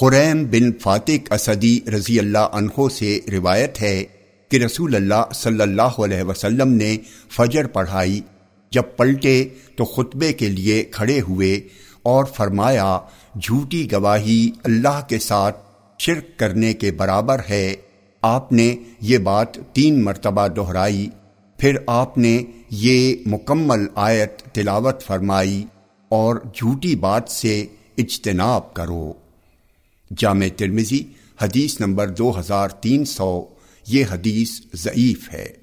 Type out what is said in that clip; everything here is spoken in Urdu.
خریم بن فاتق اسدی رضی اللہ عنہ سے روایت ہے کہ رسول اللہ صلی اللہ علیہ وسلم نے فجر پڑھائی۔ جب پلٹے تو خطبے کے لیے کھڑے ہوئے اور فرمایا، جھوٹی گواہی اللہ کے ساتھ شرک کرنے کے برابر ہے۔ آپ نے یہ بات تین مرتبہ دہرائی، پھر آپ نے یہ مکمل آیت تلاوت فرمائی اور جھوٹی بات سے اجتناب کرو۔ جامع ترمزی حدیث نمبر دو ہزار تین سو یہ حدیث ضعیف ہے۔